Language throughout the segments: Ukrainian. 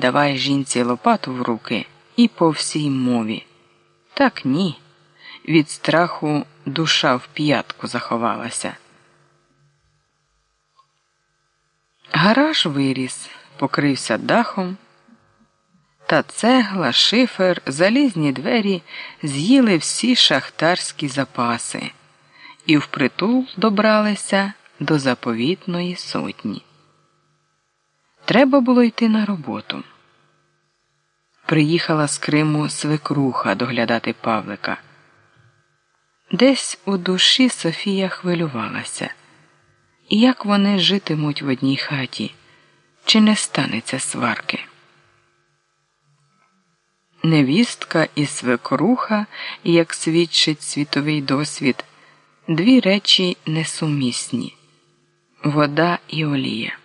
давай жінці лопату в руки і по всій мові. Так ні. Від страху душа в п'ятку заховалася. Гараж виріс, покрився дахом, та цегла, шифер, залізні двері з'їли всі шахтарські запаси і впритул добралися до заповітної сотні. Треба було йти на роботу. Приїхала з Криму свекруха доглядати Павлика. Десь у душі Софія хвилювалася, як вони житимуть в одній хаті, чи не станеться сварки. Невістка і свекруха, як свідчить світовий досвід, дві речі несумісні вода і олія.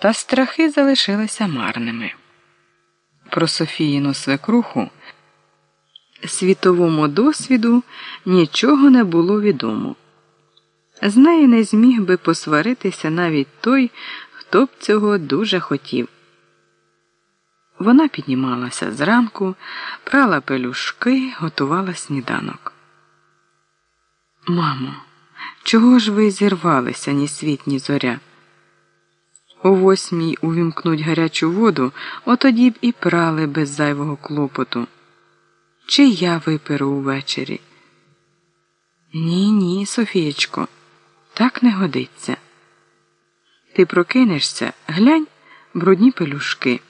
Та страхи залишилися марними. Про Софіїну свекруху світовому досвіду нічого не було відомо. З нею не зміг би посваритися навіть той, хто б цього дуже хотів. Вона піднімалася зранку, прала пелюшки, готувала сніданок. Мамо, чого ж ви зірвалися ні світ, ні зоря? О восьмій увімкнуть гарячу воду, отоді б і прали без зайвого клопоту. Чи я виперу увечері? Ні, ні, Софієчко, так не годиться. Ти прокинешся, глянь брудні пелюшки.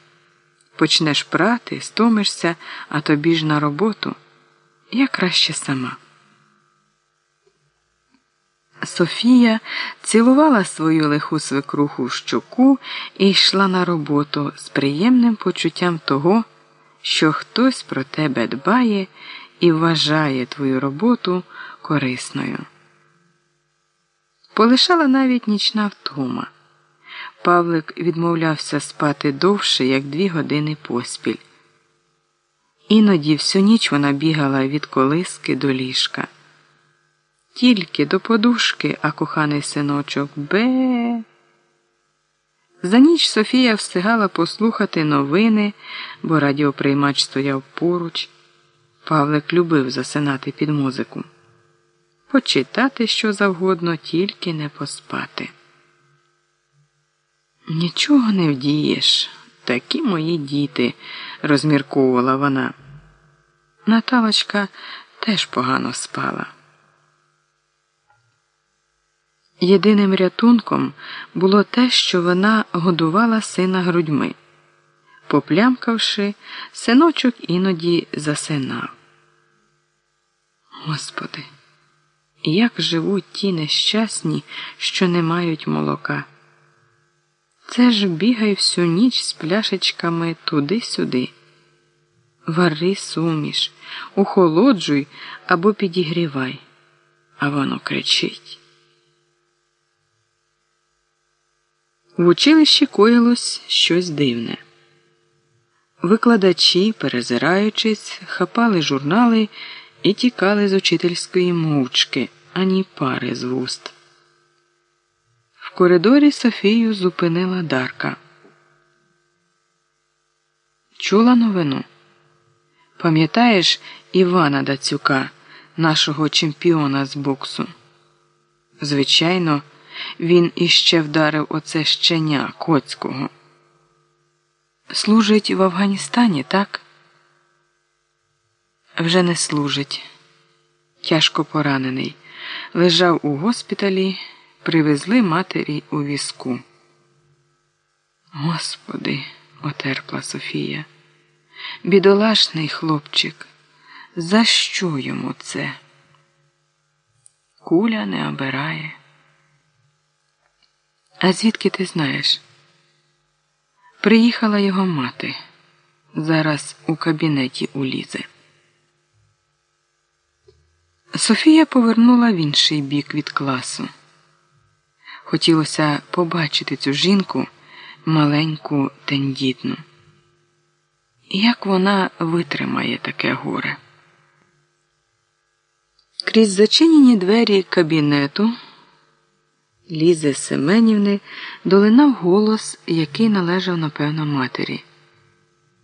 Почнеш прати, стомишся, а тобі ж на роботу. Я краще сама. Софія цілувала свою лиху свекруху в щоку і йшла на роботу з приємним почуттям того, що хтось про тебе дбає і вважає твою роботу корисною. Полишала навіть нічна втома. Павлик відмовлявся спати довше, як дві години поспіль. Іноді всю ніч вона бігала від колиски до ліжка. Тільки до подушки, а коханий синочок бе. За ніч Софія встигала послухати новини, бо радіоприймач стояв поруч. Павлик любив засинати під музику. Почитати що завгодно, тільки не поспати. Нічого не вдієш, такі мої діти, розмірковувала вона. Наталочка теж погано спала. Єдиним рятунком було те, що вона годувала сина грудьми. Поплямкавши, синочок іноді засинав. Господи, як живуть ті нещасні, що не мають молока. Це ж бігай всю ніч з пляшечками туди-сюди. Вари суміш, охолоджуй або підігрівай, а воно кричить. В училищі коїлось щось дивне. Викладачі, перезираючись, хапали журнали і тікали з учительської мовчки, ані пари з вуст. В коридорі Софію зупинила Дарка. Чула новину? Пам'ятаєш Івана Дацюка, нашого чемпіона з боксу? Звичайно. Він іще вдарив оце щеня Коцького. Служить в Афганістані, так? Вже не служить. Тяжко поранений. Лежав у госпіталі, привезли матері у візку. Господи, отерпла Софія. Бідолашний хлопчик. За що йому це? Куля не обирає. А звідки ти знаєш? Приїхала його мати. Зараз у кабінеті у Лізи. Софія повернула в інший бік від класу. Хотілося побачити цю жінку маленьку тендітну. Як вона витримає таке горе? Крізь зачинені двері кабінету. Лізи Семенівни долинав голос, який належав, напевно, матері.